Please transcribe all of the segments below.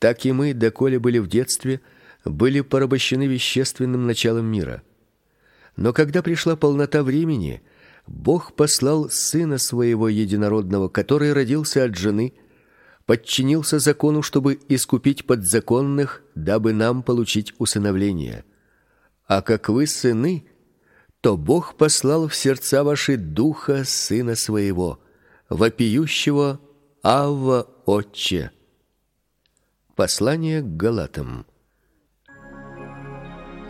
Так и мы, доколе были в детстве, были порабощены вещественным началом мира. Но когда пришла полнота времени, Бог послал сына своего единородного, который родился от жены, подчинился закону, чтобы искупить подзаконных, дабы нам получить усыновление. А как вы сыны, то Бог послал в сердца ваши духа сына своего, вопиющего Авва, Отче. Послание к Галатам.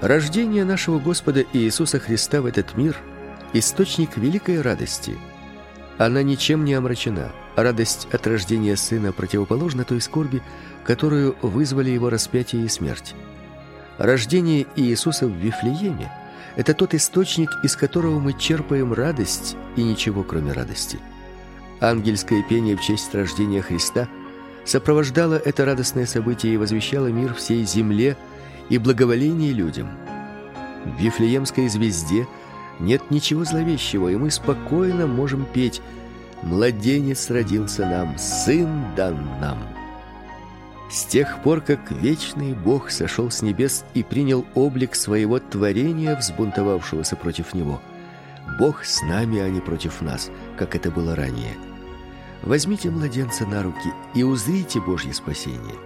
Рождение нашего Господа Иисуса Христа в этот мир источник великой радости. Она ничем не омрачена. Радость от рождения сына противоположна той скорби, которую вызвали его распятие и смерть. Рождение Иисуса в Вифлееме это тот источник, из которого мы черпаем радость и ничего кроме радости. Ангельское пение в честь рождения Христа сопровождало это радостное событие и возвещало мир всей земле и благоволение людям. В Вифлеемской звезде нет ничего зловещего, и мы спокойно можем петь: младенец родился нам, сын дан нам. С тех пор, как вечный Бог сошел с небес и принял облик своего творения, взбунтовавшегося против него, Бог с нами, а не против нас, как это было ранее. Возьмите младенца на руки и узрите Божье спасение.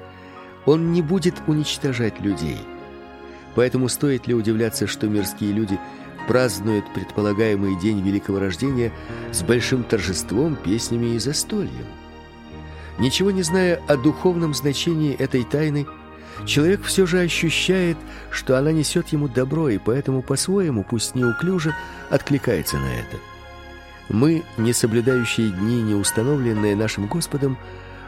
Он не будет уничтожать людей. Поэтому стоит ли удивляться, что мирские люди празднуют предполагаемый день великого рождения с большим торжеством, песнями и застольем? Ничего не зная о духовном значении этой тайны, человек все же ощущает, что она несет ему добро, и поэтому по-своему, пусть неуклюже, откликается на это. Мы, не соблюдающие дни, не установленные нашим Господом,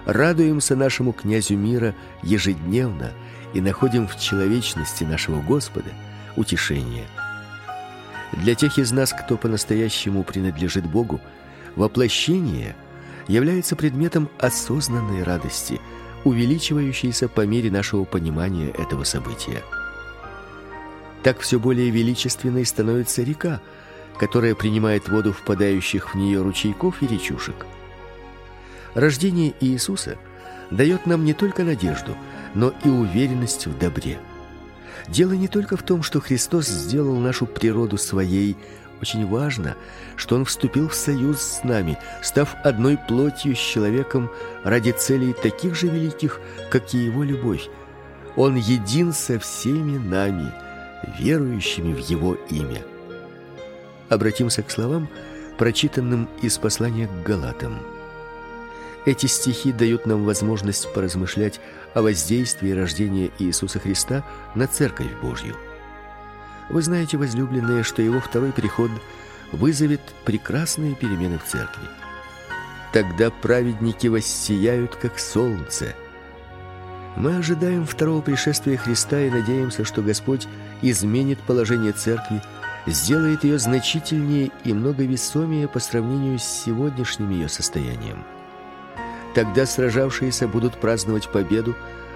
радуемся нашему князю мира ежедневно и находим в человечности нашего Господа утешение. Для тех из нас, кто по-настоящему принадлежит Богу, воплощение – является предметом осознанной радости, увеличивающейся по мере нашего понимания этого события. Так все более величественной становится река, которая принимает воду впадающих в нее ручейков и речушек. Рождение Иисуса дает нам не только надежду, но и уверенность в добре. Дело не только в том, что Христос сделал нашу природу своей, очень важно, что он вступил в союз с нами, став одной плотью с человеком ради целей таких же великих, как и его любовь. Он един со всеми нами, верующими в его имя. Обратимся к словам, прочитанным из послания к Галатам. Эти стихи дают нам возможность поразмышлять о воздействии рождения Иисуса Христа на церковь Божью. Вы знаете, возлюбленные, что его второй приход вызовет прекрасные перемены в церкви. Тогда праведники воссияют как солнце. Мы ожидаем второго пришествия Христа и надеемся, что Господь изменит положение церкви, сделает ее значительнее и многовесомее по сравнению с сегодняшним ее состоянием. Тогда сражавшиеся будут праздновать победу,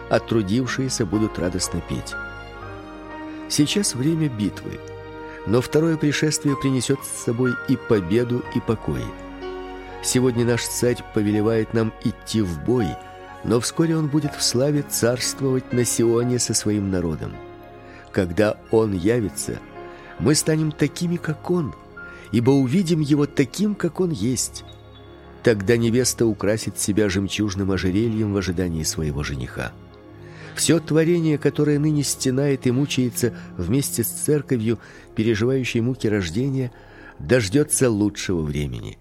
а трудившиеся будут радостно петь. Сейчас время битвы, но второе пришествие принесет с собой и победу, и покой. Сегодня наш царь повелевает нам идти в бой, но вскоре он будет в славе царствовать на Сионе со своим народом. Когда он явится, мы станем такими, как он, ибо увидим его таким, как он есть. Тогда невеста украсит себя жемчужным ожерельем в ожидании своего жениха. Все творение, которое ныне стенает и мучается вместе с церковью, переживающей муки рождения, дождется лучшего времени.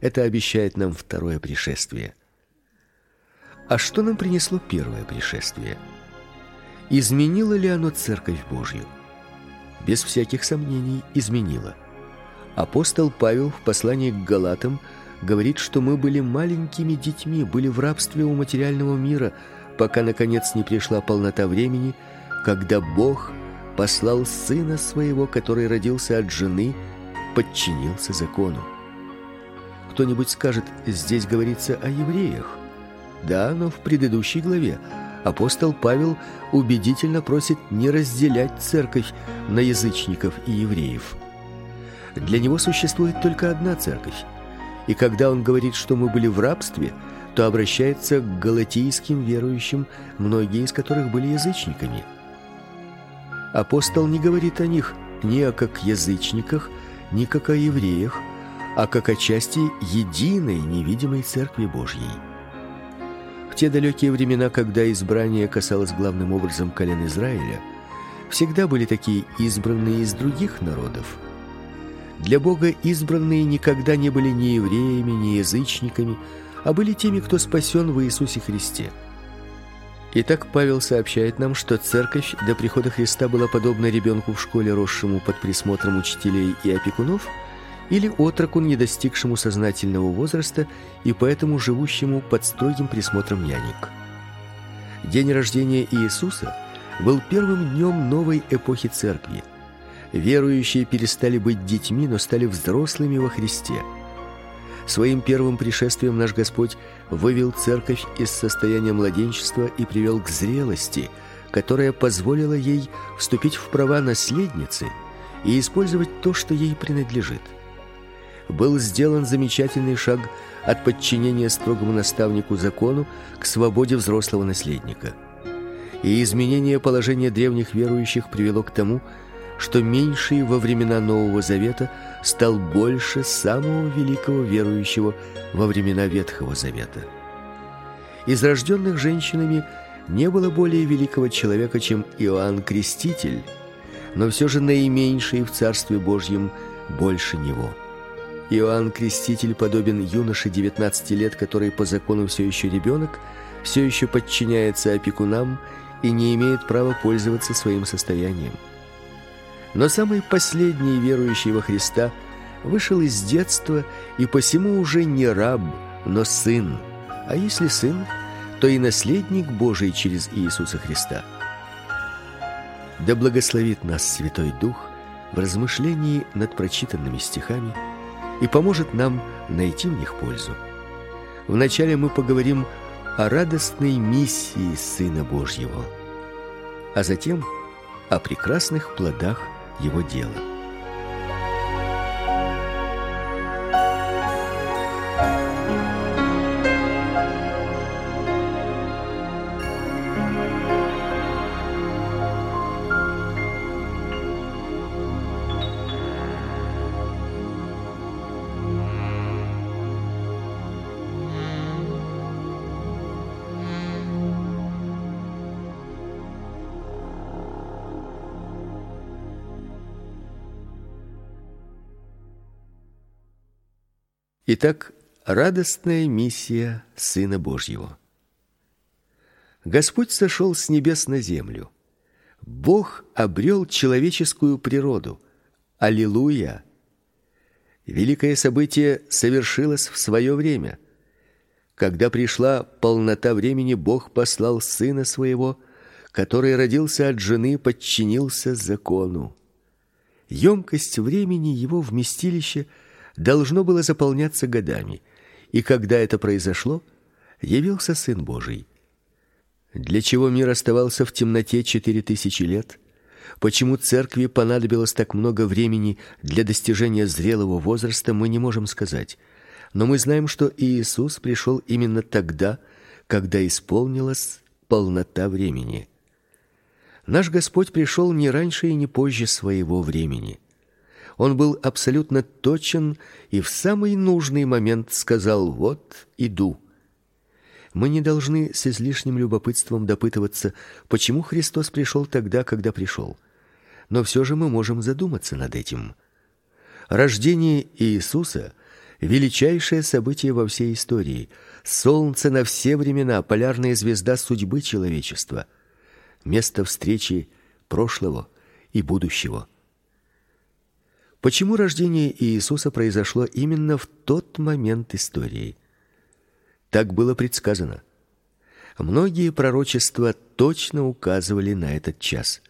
Это обещает нам второе пришествие. А что нам принесло первое пришествие? Изменило ли оно церковь Божью? Без всяких сомнений изменило. Апостол Павел в послании к Галатам говорит, что мы были маленькими детьми, были в рабстве у материального мира, пока наконец не пришла полнота времени, когда Бог послал сына своего, который родился от жены, подчинился закону. Кто-нибудь скажет: "Здесь говорится о евреях". Да, но в предыдущей главе апостол Павел убедительно просит не разделять церковь на язычников и евреев. Для него существует только одна церковь. И когда он говорит, что мы были в рабстве, то обращается к галатийским верующим, многие из которых были язычниками. Апостол не говорит о них ни о как язычниках, ни как о евреях, а как о части единой невидимой церкви Божьей. В те далекие времена, когда избрание касалось главным образом колен Израиля, всегда были такие избранные из других народов. Для Бога избранные никогда не были ни евреями, ни язычниками, а были теми, кто спасен в Иисусе Христе. Итак, Павел сообщает нам, что церковь до прихода Христа была подобна ребенку в школе, росшему под присмотром учителей и опекунов, или отроку, не достигшему сознательного возраста и поэтому живущему под строгим присмотром нянек. День рождения Иисуса был первым днем новой эпохи церкви. Верующие перестали быть детьми, но стали взрослыми во Христе. Своим первым пришествием наш Господь вывел церковь из состояния младенчества и привел к зрелости, которая позволила ей вступить в права наследницы и использовать то, что ей принадлежит был сделан замечательный шаг от подчинения строгому наставнику закону к свободе взрослого наследника. И изменение положения древних верующих привело к тому, что меньший во времена Нового Завета стал больше самого великого верующего во времена Ветхого Завета. Из рожденных женщинами не было более великого человека, чем Иоанн Креститель, но все же наименьший в Царстве Божьем больше него – Иоанн Креститель подобен юноше 19 лет, который по закону все еще ребенок, все еще подчиняется опекунам и не имеет права пользоваться своим состоянием. Но самый последний верующий во Христа вышел из детства и посему уже не раб, но сын. А если сын, то и наследник Божий через Иисуса Христа. Да благословит нас Святой Дух в размышлении над прочитанными стихами и поможет нам найти в них пользу. Вначале мы поговорим о радостной миссии Сына Божьего, а затем о прекрасных плодах его дела. Итак, радостная миссия Сына Божьего. Господь сошел с небес на землю. Бог обрел человеческую природу. Аллилуйя! Великое событие совершилось в свое время. Когда пришла полнота времени, Бог послал сына своего, который родился от жены, подчинился закону. Емкость времени его вместилище – должно было заполняться годами, и когда это произошло, явился сын Божий. Для чего мир оставался в темноте четыре тысячи лет? Почему церкви понадобилось так много времени для достижения зрелого возраста, мы не можем сказать. Но мы знаем, что Иисус пришел именно тогда, когда исполнилась полнота времени. Наш Господь пришел не раньше и не позже своего времени. Он был абсолютно точен и в самый нужный момент сказал: "Вот иду". Мы не должны с излишним любопытством допытываться, почему Христос пришел тогда, когда пришел. Но все же мы можем задуматься над этим. Рождение Иисуса величайшее событие во всей истории. Солнце на все времена, полярная звезда судьбы человечества, место встречи прошлого и будущего. Почему рождение Иисуса произошло именно в тот момент истории? Так было предсказано. Многие пророчества точно указывали на этот час.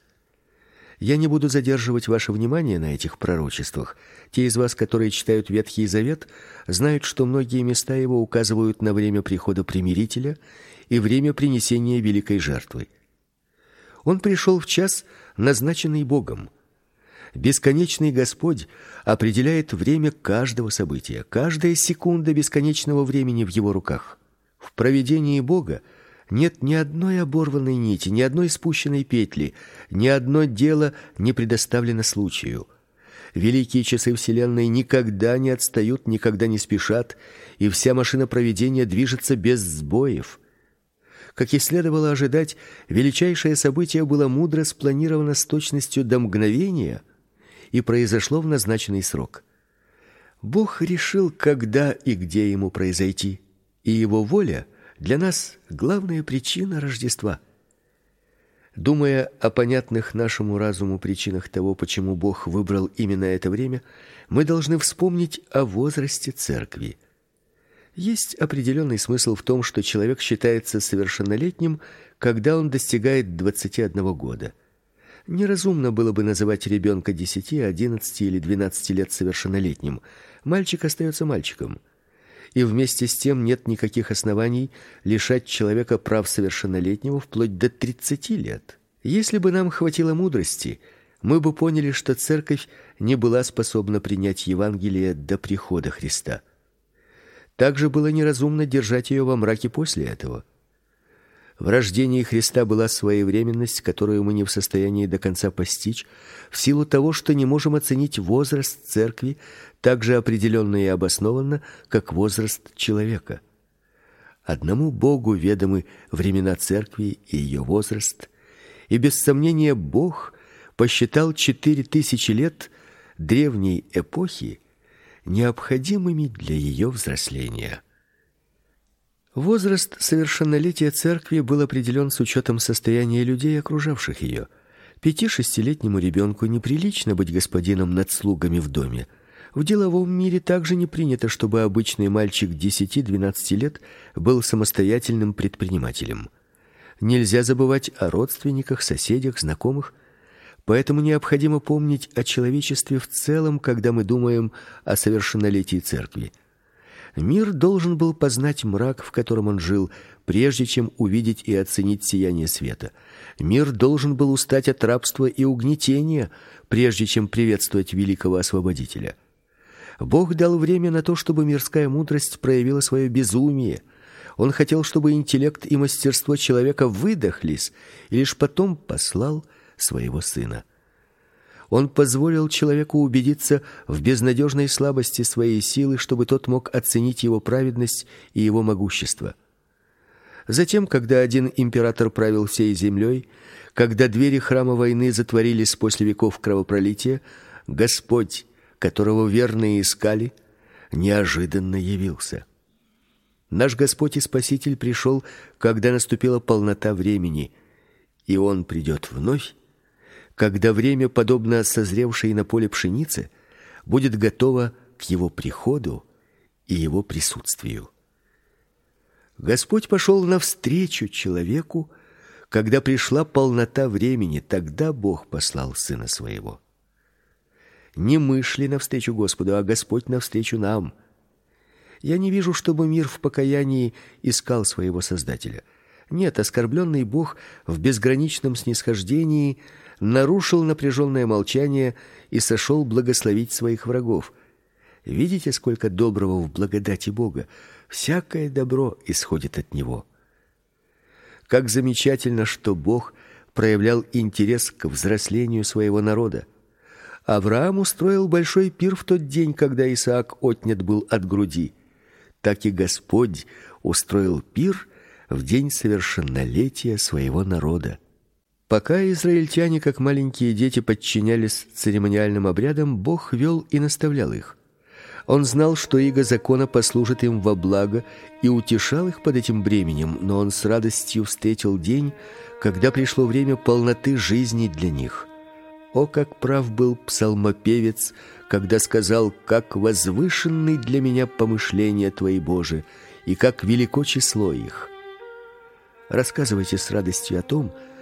Я не буду задерживать ваше внимание на этих пророчествах. Те из вас, которые читают Ветхий Завет, знают, что многие места его указывают на время прихода примирителя и время принесения великой жертвы. Он пришел в час, назначенный Богом. Бесконечный Господь определяет время каждого события. Каждая секунда бесконечного времени в его руках. В провидении Бога нет ни одной оборванной нити, ни одной спущенной петли, ни одно дело не предоставлено случаю. Великие часы вселенной никогда не отстают, никогда не спешат, и вся машина провидения движется без сбоев. Как и следовало ожидать, величайшее событие было мудро спланировано с точностью до мгновения и произошло в назначенный срок. Бог решил, когда и где ему произойти, и его воля для нас главная причина Рождества. Думая о понятных нашему разуму причинах того, почему Бог выбрал именно это время, мы должны вспомнить о возрасте церкви. Есть определенный смысл в том, что человек считается совершеннолетним, когда он достигает 21 года. Неразумно было бы называть ребенка 10, 11 или 12 лет совершеннолетним. Мальчик остается мальчиком. И вместе с тем нет никаких оснований лишать человека прав совершеннолетнего вплоть до 30 лет. Если бы нам хватило мудрости, мы бы поняли, что церковь не была способна принять Евангелие до прихода Христа. Также было неразумно держать ее во мраке после этого. В рождении Христа была своевременность, которую мы не в состоянии до конца постичь, в силу того, что не можем оценить возраст церкви так же определенно и обоснованно, как возраст человека. Одному Богу ведомы времена церкви и ее возраст, и без сомнения Бог посчитал четыре тысячи лет древней эпохи необходимыми для ее взросления. Возраст совершеннолетия церкви был определен с учетом состояния людей, окружавших ее. Пяти-шестилетнему ребенку неприлично быть господином над слугами в доме. В деловом мире также не принято, чтобы обычный мальчик 10-12 лет был самостоятельным предпринимателем. Нельзя забывать о родственниках, соседях, знакомых, Поэтому необходимо помнить о человечестве в целом, когда мы думаем о совершеннолетии церкви. Мир должен был познать мрак, в котором он жил, прежде чем увидеть и оценить сияние света. Мир должен был устать от рабства и угнетения, прежде чем приветствовать великого освободителя. Бог дал время на то, чтобы мирская мудрость проявила свое безумие. Он хотел, чтобы интеллект и мастерство человека выдохлись, и лишь потом послал своего сына. Он позволил человеку убедиться в безнадежной слабости своей силы, чтобы тот мог оценить его праведность и его могущество. Затем, когда один император правил всей землей, когда двери храма войны затворились после веков кровопролития, Господь, которого верные искали, неожиданно явился. Наш Господь и Спаситель пришел, когда наступила полнота времени, и он придет вновь когда время, подобно созревшей на поле пшенице, будет готово к его приходу и его присутствию. Господь пошел навстречу человеку, когда пришла полнота времени, тогда Бог послал сына своего. Не мы шли навстречу Господу, а Господь навстречу нам. Я не вижу, чтобы мир в покаянии искал своего создателя. Нет, оскорбленный Бог в безграничном снисхождении нарушил напряженное молчание и сошел благословить своих врагов. Видите, сколько доброго в благодати Бога. Всякое добро исходит от него. Как замечательно, что Бог проявлял интерес к взрослению своего народа. Авраам устроил большой пир в тот день, когда Исаак отнят был от груди. Так и Господь устроил пир в день совершеннолетия своего народа. Пока израильтяне, как маленькие дети, подчинялись церемониальным обрядам, Бог вел и наставлял их. Он знал, что иго закона послужит им во благо и утешал их под этим бременем, но он с радостью встретил день, когда пришло время полноты жизни для них. О, как прав был псалмопевец, когда сказал: "Как возвышенны для меня помышления твои, Боже, и как велико число их". Рассказывайте с радостью о том, что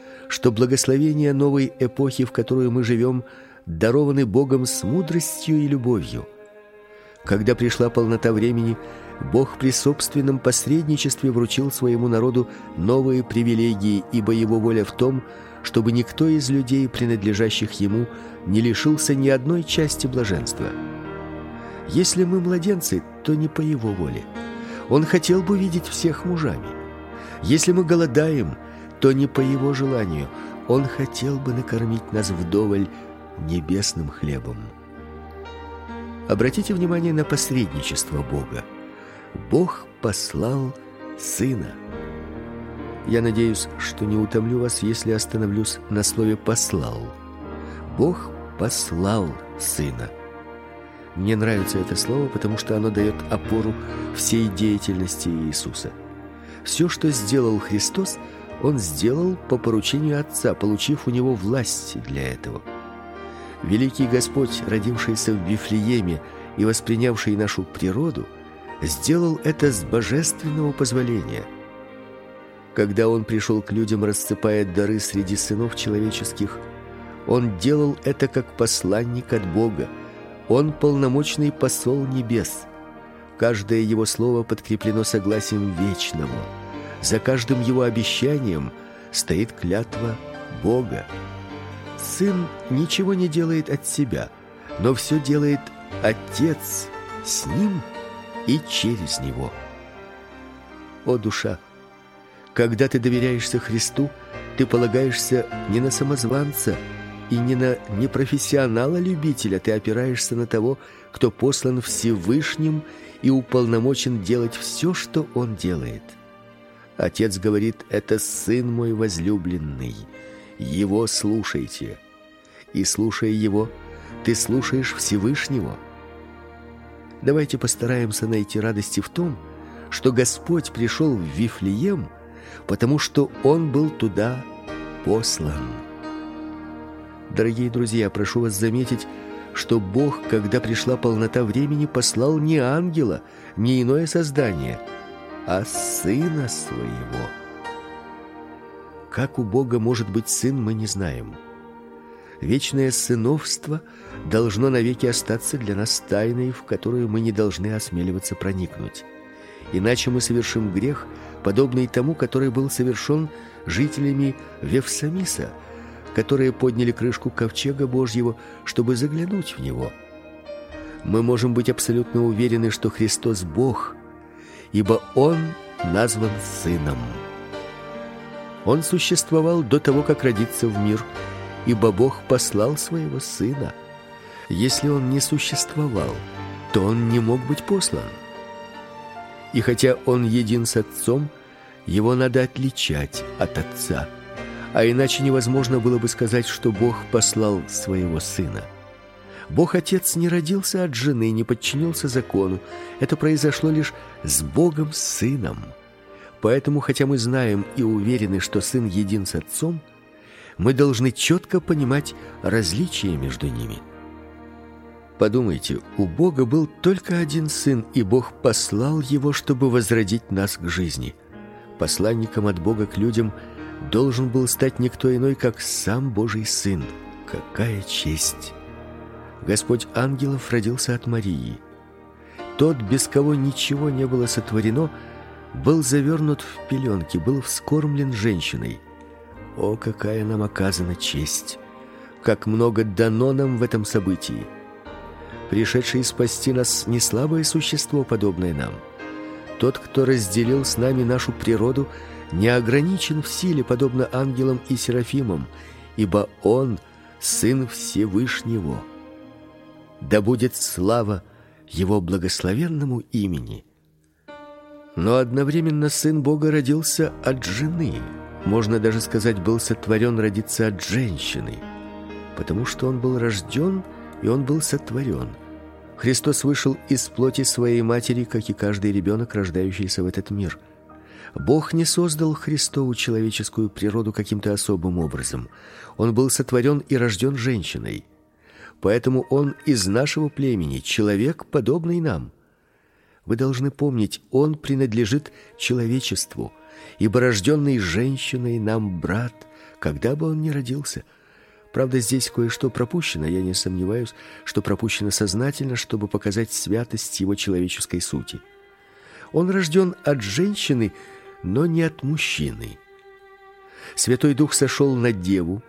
благословения новой эпохи, в которую мы живем, дарованы Богом с мудростью и любовью. Когда пришла полнота времени, Бог при собственном посредничестве вручил своему народу новые привилегии, ибо его воля в том, чтобы никто из людей, принадлежащих ему, не лишился ни одной части блаженства. Если мы младенцы, то не по его воле. Он хотел бы видеть всех мужами. Если мы голодаем, то не по его желанию. Он хотел бы накормить нас вдоволь небесным хлебом. Обратите внимание на посредничество Бога. Бог послал сына. Я надеюсь, что не утомлю вас, если остановлюсь на слове послал. Бог послал сына. Мне нравится это слово, потому что оно дает опору всей деятельности Иисуса. Все, что сделал Христос, он сделал по поручению Отца, получив у него власть для этого. Великий Господь, родившийся в Вифлееме и воспринявший нашу природу, сделал это с божественного позволения. Когда он пришел к людям, рассыпая дары среди сынов человеческих, он делал это как посланник от Бога, он полномочный посол небес. Каждое его слово подкреплено согласием вечному. За каждым его обещанием стоит клятва Бога. Сын ничего не делает от себя, но все делает Отец с ним и через него. О душа, когда ты доверяешься Христу, ты полагаешься не на самозванца, и не на непрофессионала-любителя, ты опираешься на того, кто послан Всевышним и уполномочен делать все, что он делает. Отец говорит: "Это сын мой возлюбленный, его слушайте". И слушая его, ты слушаешь Всевышнего. Давайте постараемся найти радости в том, что Господь пришел в Вифлеем, потому что он был туда послан. Дорогие друзья, прошу вас заметить, что Бог, когда пришла полнота времени, послал не ангела, не иное создание, а сына своего. Как у Бога может быть сын, мы не знаем. Вечное сыновство должно навеки остаться для нас тайной, в которую мы не должны осмеливаться проникнуть. Иначе мы совершим грех, подобный тому, который был совершен жителями Вевсамиса – которые подняли крышку ковчега Божьего, чтобы заглянуть в него. Мы можем быть абсолютно уверены, что Христос Бог, ибо он назван сыном. Он существовал до того, как родиться в мир, ибо Бог послал своего сына. Если он не существовал, то он не мог быть послан. И хотя он един с отцом, его надо отличать от отца а иначе невозможно было бы сказать, что Бог послал своего сына. Бог Отец не родился от жены, не подчинился закону. Это произошло лишь с Богом Сыном. Поэтому, хотя мы знаем и уверены, что Сын един с Отцом, мы должны четко понимать различия между ними. Подумайте, у Бога был только один сын, и Бог послал его, чтобы возродить нас к жизни. Посланником от Бога к людям – должен был стать никто иной, как сам Божий Сын. Какая честь! Господь ангелов родился от Марии. Тот, без кого ничего не было сотворено, был завернут в пеленки, был вскормлен женщиной. О, какая нам оказана честь! Как много дано нам в этом событии! Пришедший спасти нас не слабое существо, подобное нам. Тот, кто разделил с нами нашу природу – не ограничен в силе, подобно ангелам и серафимам, ибо он сын Всевышнего. Да будет слава его благословенному имени. Но одновременно сын Бога родился от жены. Можно даже сказать, был сотворен родиться от женщины, потому что он был рожден и он был сотворен. Христос вышел из плоти своей матери, как и каждый ребенок, рождающийся в этот мир – Бог не создал Христову человеческую природу каким-то особым образом. Он был сотворен и рожден женщиной. Поэтому он из нашего племени, человек, подобный нам. Вы должны помнить, он принадлежит человечеству, ибо рожденный женщиной нам брат, когда бы он ни родился. Правда, здесь кое-что пропущено, я не сомневаюсь, что пропущено сознательно, чтобы показать святость его человеческой сути. Он рожден от женщины, но не от мужчины. Святой Дух сошел на деву,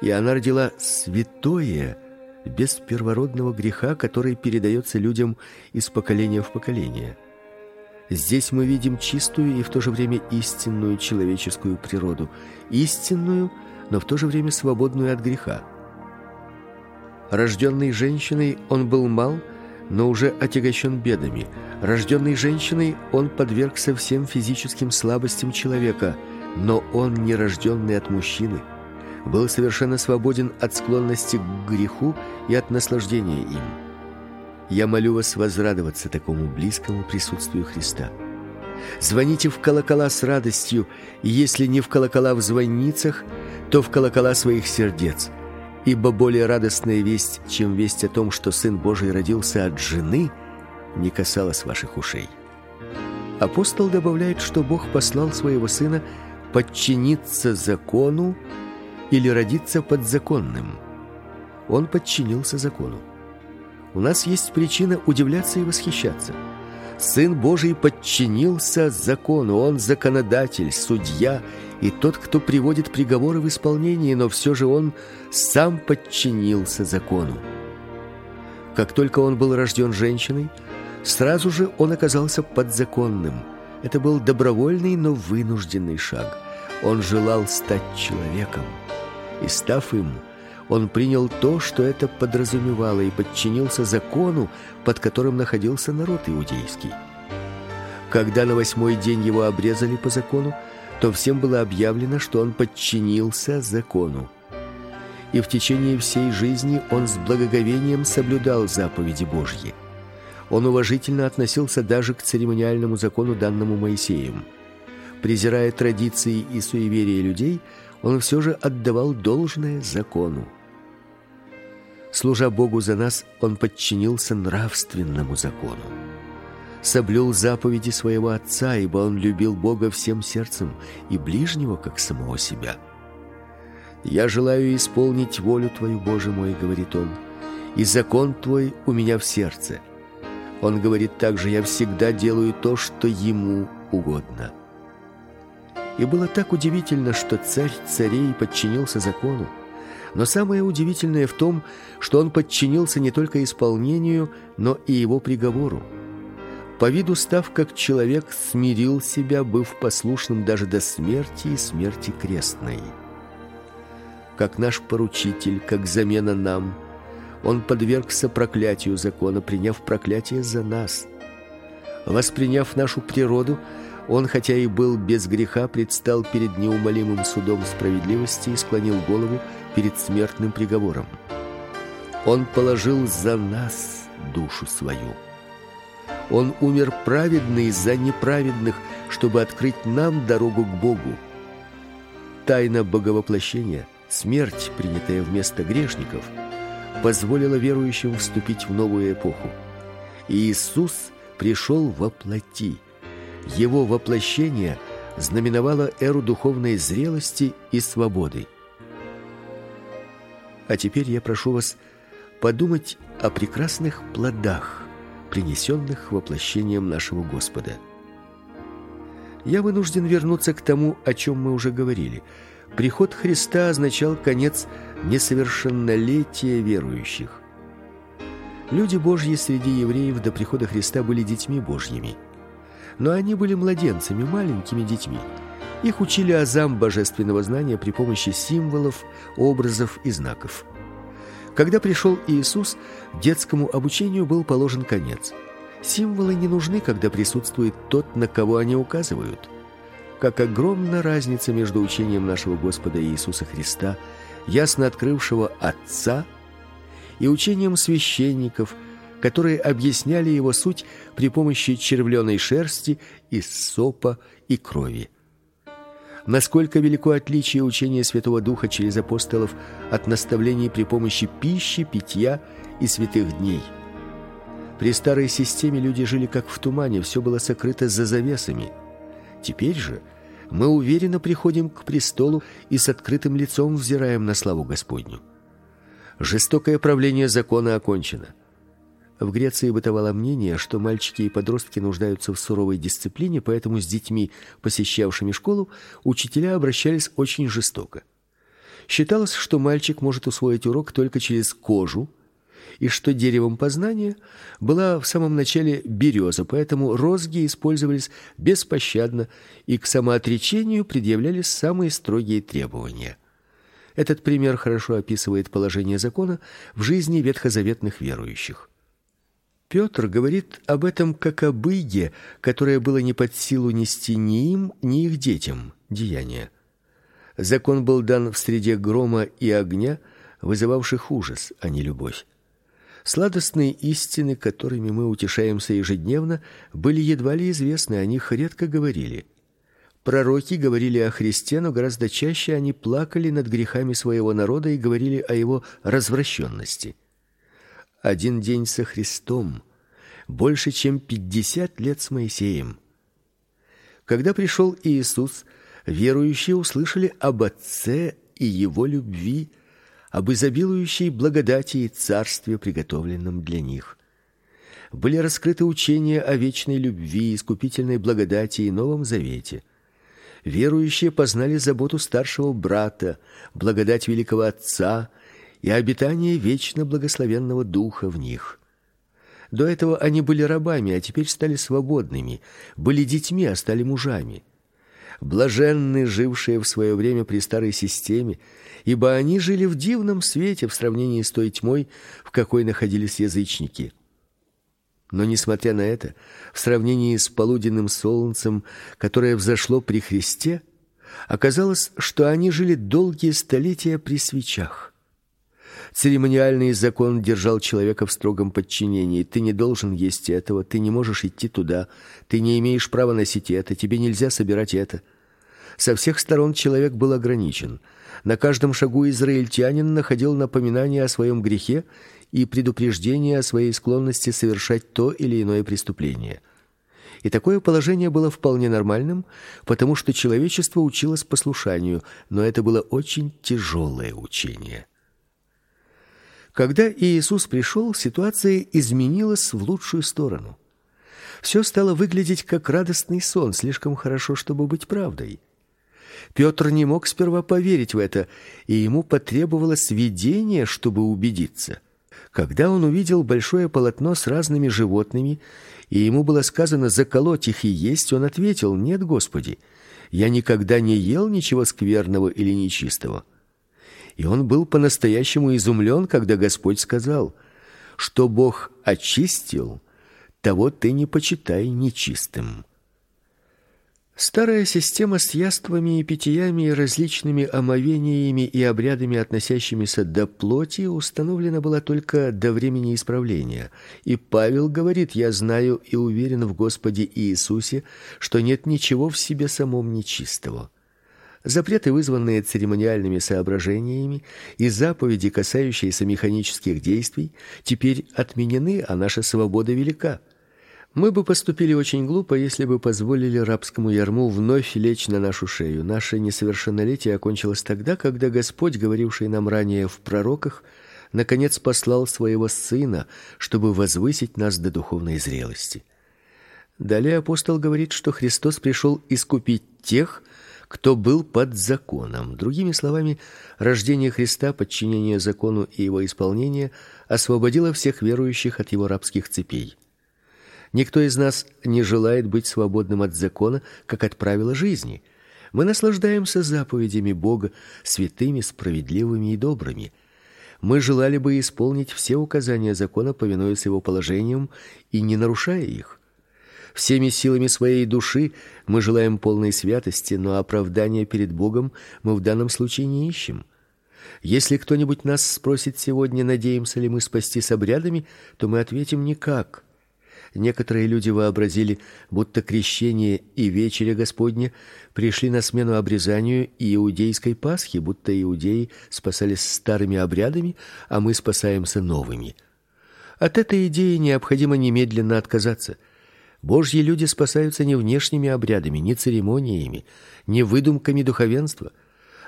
и она родила святое без первородного греха, который передается людям из поколения в поколение. Здесь мы видим чистую и в то же время истинную человеческую природу, истинную, но в то же время свободную от греха. Рожденный женщиной, он был мал, но уже отягощен бедами. Рожденный женщиной, он подвергся всем физическим слабостям человека, но он не рожденный от мужчины, был совершенно свободен от склонности к греху и от наслаждения им. Я молю вас возрадоваться такому близкому присутствию Христа. Звоните в колокола с радостью, и если не в колокола в звонницах, то в колокола своих сердец. Ибо более радостная весть, чем весть о том, что сын Божий родился от жены, не касалась ваших ушей. Апостол добавляет, что Бог послал своего сына подчиниться закону или родиться подзаконным. Он подчинился закону. У нас есть причина удивляться и восхищаться. Сын Божий подчинился закону, он законодатель, судья и тот, кто приводит приговоры в исполнение, но все же он сам подчинился закону. Как только он был рожден женщиной, сразу же он оказался подзаконным. Это был добровольный, но вынужденный шаг. Он желал стать человеком, и став им, он принял то, что это подразумевало, и подчинился закону, под которым находился народ иудейский. Когда на восьмой день его обрезали по закону, то всем было объявлено, что он подчинился закону. И в течение всей жизни он с благоговением соблюдал заповеди Божьи. Он уважительно относился даже к церемониальному закону, данному Моисеем. Презирая традиции и суеверия людей, он все же отдавал должное закону. Служа Богу за нас, он подчинился нравственному закону. Соблюл заповеди своего отца, ибо он любил Бога всем сердцем и ближнего как самого себя. Я желаю исполнить волю твою, Боже мой, говорит он, и закон твой у меня в сердце. Он говорит также: я всегда делаю то, что ему угодно. И было так удивительно, что царь царей подчинился закону. Но самое удивительное в том, что он подчинился не только исполнению, но и его приговору. По виду став как человек, смирил себя, быв послушным даже до смерти и смерти крестной. Как наш поручитель, как замена нам, он подвергся проклятию закона, приняв проклятие за нас. Восприняв нашу природу, он, хотя и был без греха, предстал перед неумолимым судом справедливости и склонил голову перед смертным приговором. Он положил за нас душу свою. Он умер праведный за неправедных, чтобы открыть нам дорогу к Богу. Тайна боговоплощения, смерть, принятая вместо грешников, позволила верующим вступить в новую эпоху. И Иисус пришел во плоти. Его воплощение знаменовало эру духовной зрелости и свободы. А теперь я прошу вас подумать о прекрасных плодах, принесенных воплощением нашего Господа. Я вынужден вернуться к тому, о чем мы уже говорили. Приход Христа означал конец несовершеннолетия верующих. Люди Божьи среди евреев до прихода Христа были детьми Божьими – но они были младенцами, маленькими детьми. Их учили азам божественного знания при помощи символов, образов и знаков. Когда пришел Иисус, детскому обучению был положен конец. Символы не нужны, когда присутствует тот, на кого они указывают. Как огромна разница между учением нашего Господа Иисуса Христа, ясно открывшего Отца, и учением священников, которые объясняли его суть при помощи червленой шерсти, из сопа и крови. Насколько велико отличие учения Святого Духа через апостолов от наставлений при помощи пищи, питья и святых дней. При старой системе люди жили как в тумане, все было сокрыто за завесами. Теперь же мы уверенно приходим к престолу и с открытым лицом взираем на славу Господню. Жестокое правление закона окончено. В Греции бытовало мнение, что мальчики и подростки нуждаются в суровой дисциплине, поэтому с детьми, посещавшими школу, учителя обращались очень жестоко. Считалось, что мальчик может усвоить урок только через кожу, и что деревом познания была в самом начале береза, поэтому розги использовались беспощадно и к самоотречению предъявлялись самые строгие требования. Этот пример хорошо описывает положение закона в жизни ветхозаветных верующих. Петр говорит об этом как о быге, которое было не под силу нести ни им, ни их детям. Деяние. Закон был дан в среде грома и огня, вызывавших ужас, а не любовь. Сладостные истины, которыми мы утешаемся ежедневно, были едва ли известны, о них редко говорили. Пророки говорили о Христе, но гораздо чаще они плакали над грехами своего народа и говорили о его развращенности. Один день со Христом больше, чем пятьдесят лет с Моисеем. Когда пришел Иисус, верующие услышали об Отце и его любви, об изобилующей благодати и царстве, приготовленном для них. Были раскрыты учения о вечной любви, искупительной благодати и Новом Завете. Верующие познали заботу старшего брата, благодать великого Отца и обетание вечно благословенного Духа в них. До этого они были рабами, а теперь стали свободными, были детьми, а стали мужами. Блаженны жившие в свое время при старой системе, ибо они жили в дивном свете в сравнении с той тьмой, в какой находились язычники. Но несмотря на это, в сравнении с полуденным солнцем, которое взошло при Христе, оказалось, что они жили долгие столетия при свечах. Церемониальный закон держал человека в строгом подчинении. Ты не должен есть этого, ты не можешь идти туда, ты не имеешь права носить это, тебе нельзя собирать это. Со всех сторон человек был ограничен. На каждом шагу израильтянин находил напоминание о своем грехе и предупреждение о своей склонности совершать то или иное преступление. И такое положение было вполне нормальным, потому что человечество училось послушанию, но это было очень тяжелое учение. Когда Иисус пришел, ситуация изменилась в лучшую сторону. Все стало выглядеть как радостный сон, слишком хорошо, чтобы быть правдой. Петр не мог сперва поверить в это, и ему потребовалось видение, чтобы убедиться. Когда он увидел большое полотно с разными животными, и ему было сказано заколоть их и есть, он ответил: "Нет, Господи, я никогда не ел ничего скверного или нечистого". И он был по-настоящему изумлен, когда Господь сказал: "Что Бог очистил, того ты не почитай нечистым". Старая система с яствами и питьями и различными омовениями и обрядами, относящимися до плоти, установлена была только до времени исправления. И Павел говорит: "Я знаю и уверен в Господе Иисусе, что нет ничего в себе самом нечистого". Запреты, вызванные церемониальными соображениями, и заповеди, касающиеся механических действий, теперь отменены, а наша свобода велика. Мы бы поступили очень глупо, если бы позволили рабскому ярму вновь лечь на нашу шею. Наше несовершеннолетие окончилось тогда, когда Господь, говоривший нам ранее в пророках, наконец послал своего сына, чтобы возвысить нас до духовной зрелости. Далее апостол говорит, что Христос пришел искупить тех, кто был под законом. Другими словами, рождение Христа, подчинение закону и его исполнение освободило всех верующих от его рабских цепей. Никто из нас не желает быть свободным от закона, как от правила жизни. Мы наслаждаемся заповедями Бога, святыми, справедливыми и добрыми. Мы желали бы исполнить все указания закона, повинуясь его положениям и не нарушая их. Всеми силами своей души мы желаем полной святости, но оправдания перед Богом мы в данном случае не ищем. Если кто-нибудь нас спросит сегодня, надеемся ли мы спасти с обрядами, то мы ответим никак. Некоторые люди вообразили, будто крещение и вечеря Господня пришли на смену обрезанию и иудейской Пасхи, будто иудеи спасались старыми обрядами, а мы спасаемся новыми. От этой идеи необходимо немедленно отказаться. Божьи люди спасаются не внешними обрядами, не церемониями, не выдумками духовенства.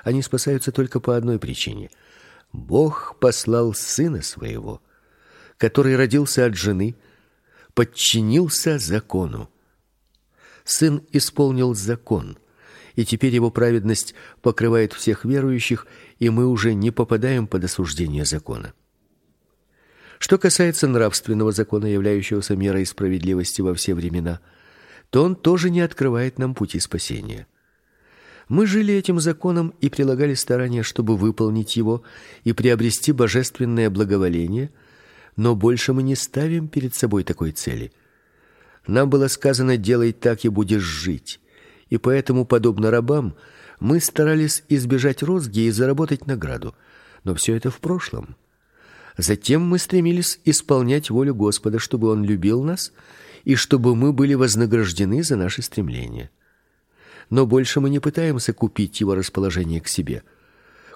Они спасаются только по одной причине. Бог послал сына своего, который родился от жены, подчинился закону. Сын исполнил закон, и теперь его праведность покрывает всех верующих, и мы уже не попадаем под осуждение закона. Что касается нравственного закона, являющегося мерой справедливости во все времена, то он тоже не открывает нам пути спасения. Мы жили этим законом и прилагали старания, чтобы выполнить его и приобрести божественное благоволение, но больше мы не ставим перед собой такой цели. Нам было сказано: "Делай так и будешь жить". И поэтому, подобно рабам, мы старались избежать розги и заработать награду. Но все это в прошлом. Затем мы стремились исполнять волю Господа, чтобы он любил нас и чтобы мы были вознаграждены за наши стремления. Но больше мы не пытаемся купить его расположение к себе.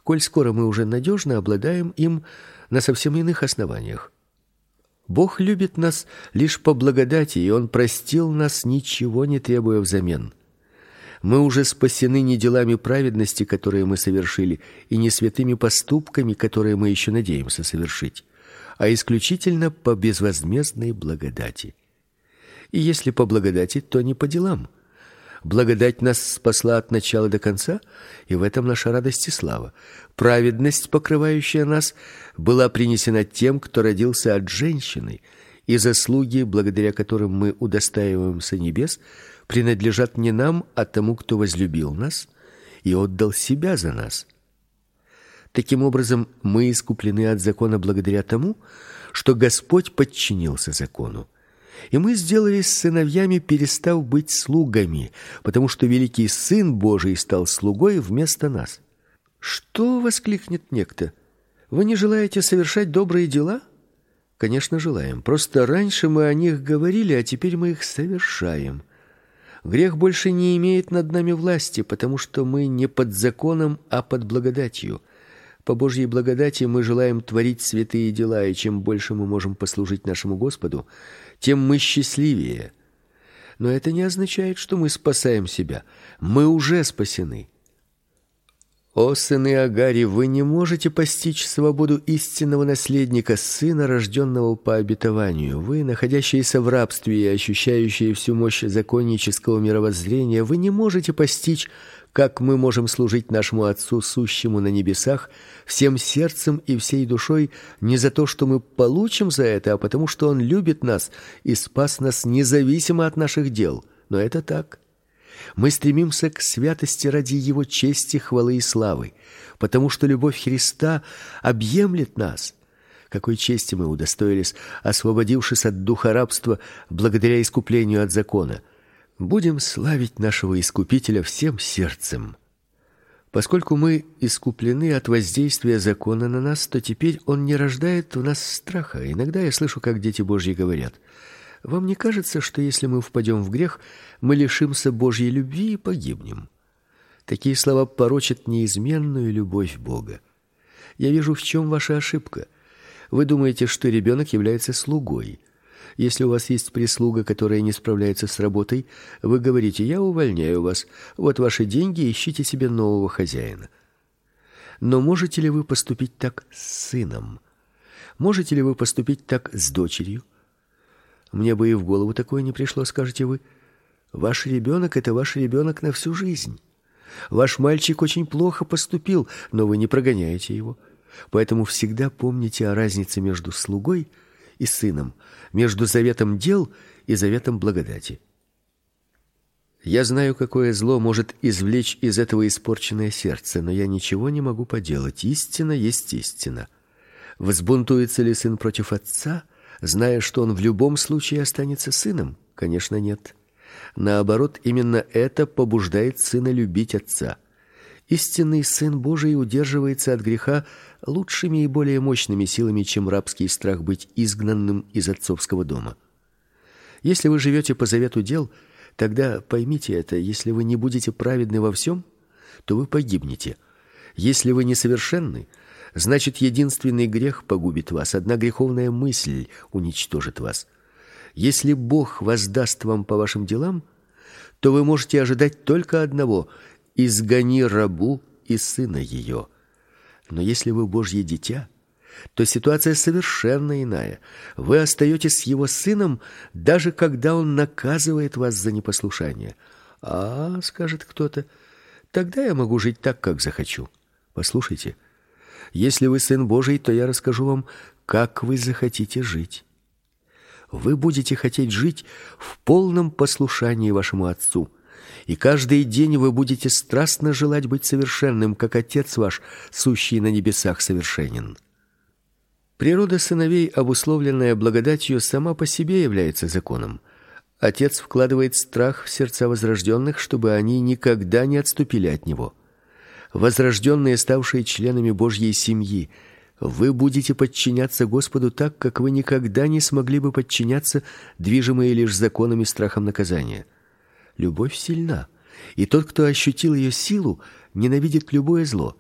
Коль скоро мы уже надежно обладаем им на совсем иных основаниях. Бог любит нас лишь по благодати, и он простил нас, ничего не требуя взамен. Мы уже спасены не делами праведности, которые мы совершили, и не святыми поступками, которые мы еще надеемся совершить, а исключительно по безвозмездной благодати. И если по благодати, то не по делам. Благодать нас спасла от начала до конца, и в этом наша радость и слава. Праведность, покрывающая нас, была принесена тем, кто родился от женщины, и заслуги, благодаря которым мы удостаиваемся небес, принадлежат не нам, а тому, кто возлюбил нас и отдал себя за нас. Таким образом, мы искуплены от закона благодаря тому, что Господь подчинился закону. И мы сделались сыновьями, перестав быть слугами, потому что великий сын Божий стал слугой вместо нас. Что воскликнет некто? Вы не желаете совершать добрые дела? Конечно, желаем. Просто раньше мы о них говорили, а теперь мы их совершаем. Грех больше не имеет над нами власти, потому что мы не под законом, а под благодатью. По Божьей благодати мы желаем творить святые дела, и чем больше мы можем послужить нашему Господу, тем мы счастливее. Но это не означает, что мы спасаем себя. Мы уже спасены. О сыны Агари, вы не можете постичь свободу истинного наследника, сына, рожденного по обетованию. Вы, находящиеся в рабстве и ощущающие всю мощь законнического мировоззрения, вы не можете постичь, как мы можем служить нашему Отцу, сущему на небесах, всем сердцем и всей душой не за то, что мы получим за это, а потому что он любит нас и спас нас независимо от наших дел. Но это так. Мы стремимся к святости ради его чести, хвалы и славы, потому что любовь Христа объемлет нас. Какой чести мы удостоились, освободившись от духа рабства благодаря искуплению от закона. Будем славить нашего искупителя всем сердцем. Поскольку мы искуплены от воздействия закона на нас, то теперь он не рождает в нас страха. Иногда я слышу, как дети Божьи говорят: вам не кажется, что если мы впадем в грех, мы лишимся Божьей любви и погибнем? Такие слова порочат неизменную любовь Бога. Я вижу, в чем ваша ошибка. Вы думаете, что ребенок является слугой. Если у вас есть прислуга, которая не справляется с работой, вы говорите: "Я увольняю вас. Вот ваши деньги, ищите себе нового хозяина". Но можете ли вы поступить так с сыном? Можете ли вы поступить так с дочерью? Мне бы и в голову такое не пришло, скажете вы. Ваш ребенок — это ваш ребенок на всю жизнь. Ваш мальчик очень плохо поступил, но вы не прогоняете его. Поэтому всегда помните о разнице между слугой и сыном, между заветом дел и заветом благодати. Я знаю, какое зло может извлечь из этого испорченное сердце, но я ничего не могу поделать. Истина есть истина. Взбунтуется ли сын против отца, зная, что он в любом случае останется сыном? Конечно, нет. Наоборот, именно это побуждает сына любить отца. Истинный сын Божий удерживается от греха лучшими и более мощными силами, чем рабский страх быть изгнанным из отцовского дома. Если вы живете по завету дел, тогда поймите это, если вы не будете праведны во всем, то вы погибнете. Если вы несовершенны, значит, единственный грех погубит вас, одна греховная мысль уничтожит вас. Если Бог воздаст вам по вашим делам, то вы можете ожидать только одного: изгони рабу и сына ее. Но если вы Божье дитя, то ситуация совершенно иная. Вы остаетесь с его сыном, даже когда он наказывает вас за непослушание. А, скажет кто-то, тогда я могу жить так, как захочу. Послушайте, Если вы сын Божий, то я расскажу вам, как вы захотите жить. Вы будете хотеть жить в полном послушании вашему отцу, и каждый день вы будете страстно желать быть совершенным, как отец ваш, сущий на небесах, совершенен. Природа сыновей, обусловленная благодатью, сама по себе является законом. Отец вкладывает страх в сердца возрожденных, чтобы они никогда не отступили от него. Возрожденные, ставшие членами Божьей семьи, вы будете подчиняться Господу так, как вы никогда не смогли бы подчиняться, движимые лишь законами страхом наказания. Любовь сильна, и тот, кто ощутил ее силу, ненавидит любое зло.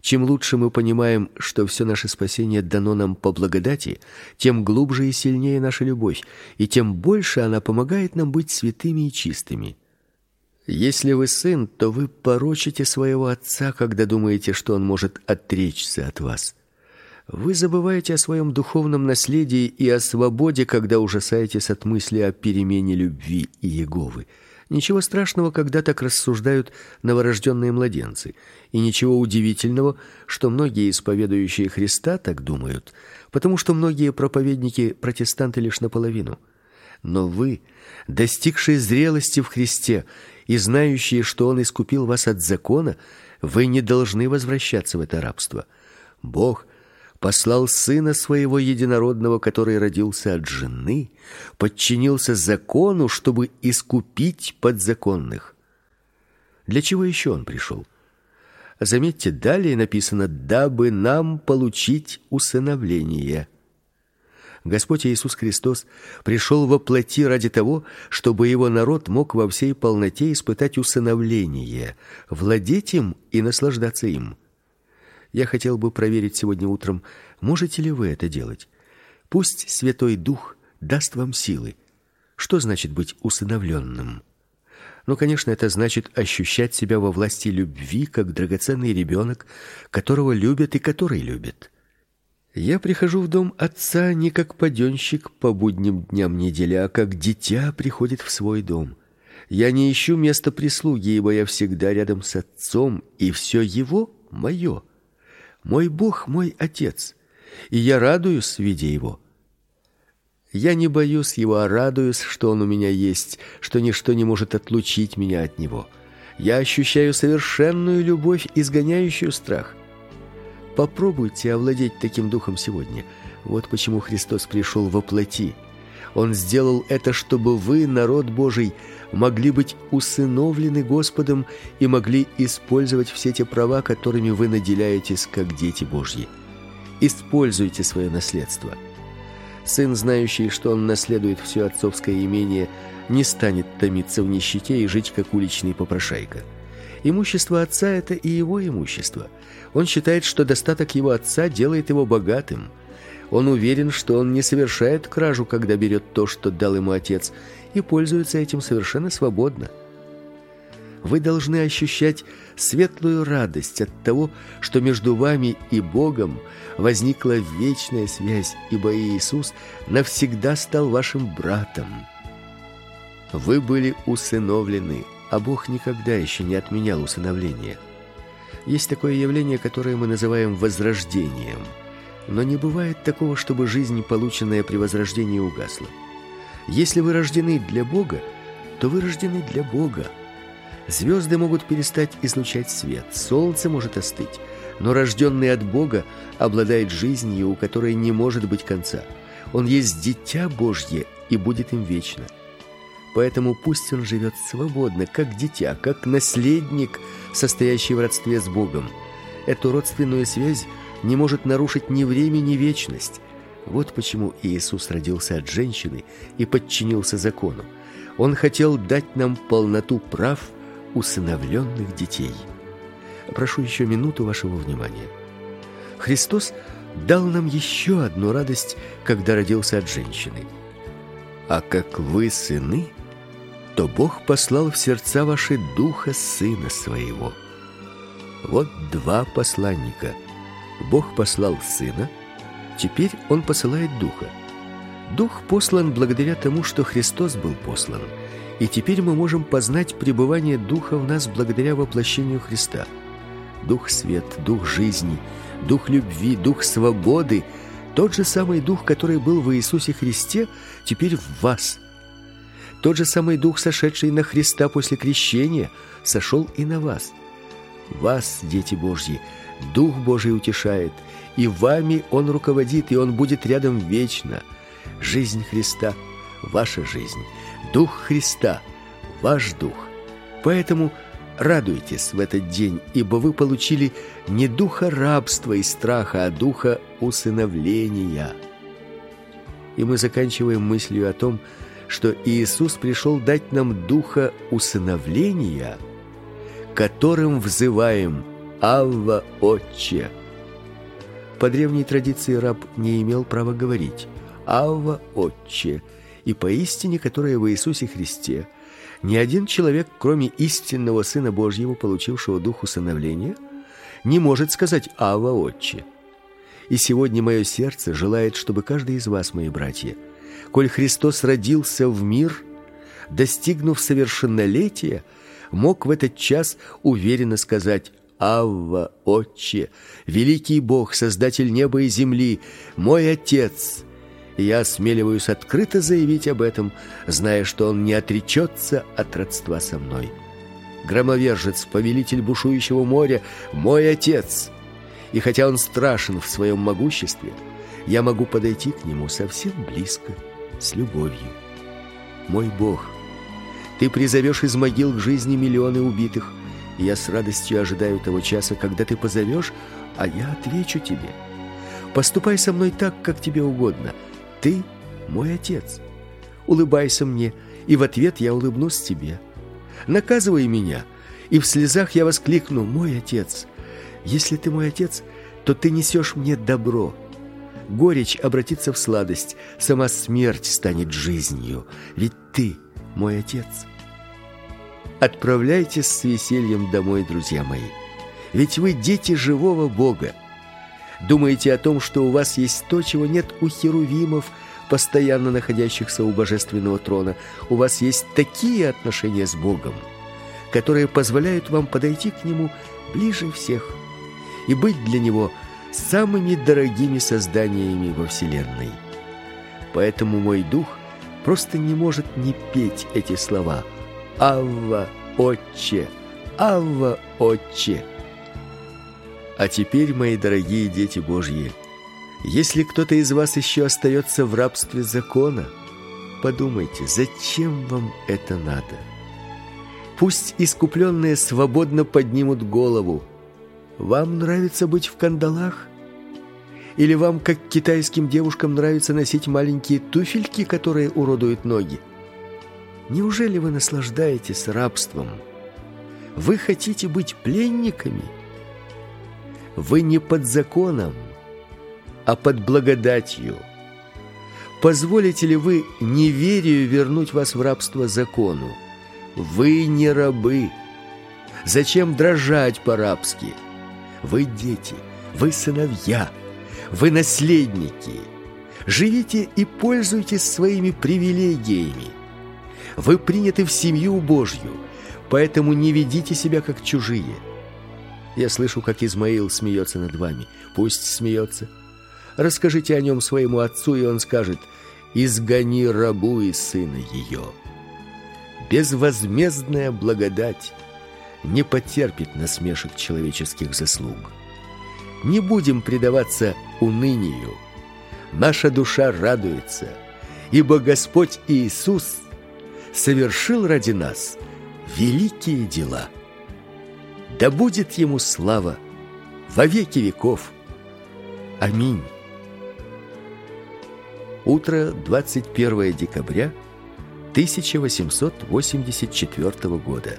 Чем лучше мы понимаем, что все наше спасение дано нам по благодати, тем глубже и сильнее наша любовь, и тем больше она помогает нам быть святыми и чистыми. Если вы сын, то вы порочите своего отца, когда думаете, что он может отречься от вас. Вы забываете о своем духовном наследии и о свободе, когда ужасаетесь от мысли о перемене любви и Иеговы. Ничего страшного, когда так рассуждают новорожденные младенцы, и ничего удивительного, что многие исповедующие Христа так думают, потому что многие проповедники протестанты лишь наполовину. Но вы, достигшие зрелости в Христе и знающие, что он искупил вас от закона, вы не должны возвращаться в это рабство. Бог послал сына своего единородного, который родился от жены, подчинился закону, чтобы искупить подзаконных. Для чего еще он пришел? Заметьте, далее написано: дабы нам получить усыновление. Господь Иисус Христос пришел во плоти ради того, чтобы его народ мог во всей полноте испытать усыновление, владеть им и наслаждаться им. Я хотел бы проверить сегодня утром, можете ли вы это делать. Пусть Святой Дух даст вам силы. Что значит быть усыновленным? Ну, конечно, это значит ощущать себя во власти любви, как драгоценный ребенок, которого любят и который любит. Я прихожу в дом отца не как паденщик по будним дням недели, а как дитя приходит в свой дом. Я не ищу места прислуги, ибо я всегда рядом с отцом, и все его мое. Мой Бог мой отец, и я радуюсь, видя его. Я не боюсь его, а радуюсь, что он у меня есть, что ничто не может отлучить меня от него. Я ощущаю совершенную любовь, изгоняющую страх. Попробуйте овладеть таким духом сегодня. Вот почему Христос пришел во плоти. Он сделал это, чтобы вы, народ Божий, могли быть усыновлены Господом и могли использовать все те права, которыми вы наделяетесь как дети Божьи. Используйте свое наследство. Сын, знающий, что он наследует все отцовское имение, не станет томиться в нищете и жить как уличный попрошайка. Имущество отца это и его имущество. Он считает, что достаток его отца делает его богатым. Он уверен, что он не совершает кражу, когда берет то, что дал ему отец, и пользуется этим совершенно свободно. Вы должны ощущать светлую радость от того, что между вами и Богом возникла вечная связь, ибо Иисус навсегда стал вашим братом. Вы были усыновлены, а Бог никогда еще не отменял усыновления. Есть такое явление, которое мы называем возрождением. Но не бывает такого, чтобы жизнь, полученная при возрождении, угасла. Если вы рождены для Бога, то вы рождены для Бога. Звезды могут перестать излучать свет, солнце может остыть, но рожденный от Бога обладает жизнью, у которой не может быть конца. Он есть дитя Божье и будет им вечно. Поэтому пусть он живет свободно, как дитя, как наследник, состоящий в родстве с Богом. Эту родственную связь не может нарушить ни время, ни вечность. Вот почему Иисус родился от женщины и подчинился закону. Он хотел дать нам полноту прав усыновленных детей. Прошу еще минуту вашего внимания. Христос дал нам еще одну радость, когда родился от женщины. А как вы сыны, то Бог послал в сердца ваши духа сына своего. Вот два посланника. Бог послал сына, Теперь он посылает духа. Дух послан благодаря тому, что Христос был послан. И теперь мы можем познать пребывание духа в нас благодаря воплощению Христа. дух свет, дух жизни, дух любви, дух свободы, тот же самый дух, который был в Иисусе Христе, теперь в вас. Тот же самый дух, сошедший на Христа после крещения, сошел и на вас. Вас, дети Божьи, дух Божий утешает, и вами он руководит, и он будет рядом вечно. Жизнь Христа ваша жизнь, дух Христа ваш дух. Поэтому Радуйтесь в этот день, ибо вы получили не духа рабства и страха, а духа усыновления. И мы заканчиваем мыслью о том, что Иисус пришел дать нам духа усыновления, которым взываем «Авва, Отче». По древней традиции раб не имел права говорить «Авва, Отче», и поистине, которая в Иисусе Христе – ни один человек, кроме истинного Сына Божьего, получившего дух усыновления, не может сказать «Ава, Отче». И сегодня мое сердце желает, чтобы каждый из вас, мои братья, коль Христос родился в мир, достигнув совершеннолетия, мог в этот час уверенно сказать «Авва, Отче, великий Бог, Создатель неба и земли, мой Отец» и я осмеливаюсь открыто заявить об этом, зная, что он не отречется от родства со мной. Громовержец, повелитель бушующего моря, мой отец. И хотя он страшен в своем могуществе, я могу подойти к нему совсем близко, с любовью. Мой Бог, ты призовешь из могил к жизни миллионы убитых, и я с радостью ожидаю того часа, когда ты позовешь, а я отвечу тебе. Поступай со мной так, как тебе угодно — ты мой отец. Улыбайся мне, и в ответ я улыбнусь тебе. Наказывай меня, и в слезах я воскликну: "Мой отец, если ты мой отец, то ты несешь мне добро". Горечь обратится в сладость, сама смерть станет жизнью, ведь ты мой отец. Отправляйтесь с весельем домой, друзья мои. Ведь вы дети живого Бога. Думаете о том, что у вас есть то, чего нет у херувимов, постоянно находящихся у божественного трона. У вас есть такие отношения с Богом, которые позволяют вам подойти к нему ближе всех и быть для него самыми дорогими созданиями во вселенной. Поэтому мой дух просто не может не петь эти слова: "Авва, Отче, Авва, Отче". А теперь, мои дорогие дети Божьи, если кто-то из вас еще остается в рабстве закона, подумайте, зачем вам это надо? Пусть искупленные свободно поднимут голову. Вам нравится быть в кандалах? Или вам, как китайским девушкам, нравится носить маленькие туфельки, которые уродуют ноги? Неужели вы наслаждаетесь рабством? Вы хотите быть пленниками? Вы не под законом, а под благодатью. Позволите ли вы неверию вернуть вас в рабство закону? Вы не рабы. Зачем дрожать по-рабски? Вы дети, вы сыновья, вы наследники. Живите и пользуйтесь своими привилегиями. Вы приняты в семью Божью, поэтому не ведите себя как чужие. Я слышу, как Измаил смеется над вами. Пусть смеется. Расскажите о нем своему отцу, и он скажет: "Изгони рабу и сына ее". Безвозмездная благодать не потерпит насмешек человеческих заслуг. Не будем предаваться унынию. Наша душа радуется, ибо Господь Иисус совершил ради нас великие дела. Да будет ему слава во веки веков. Аминь. Утро 21 декабря 1884 года.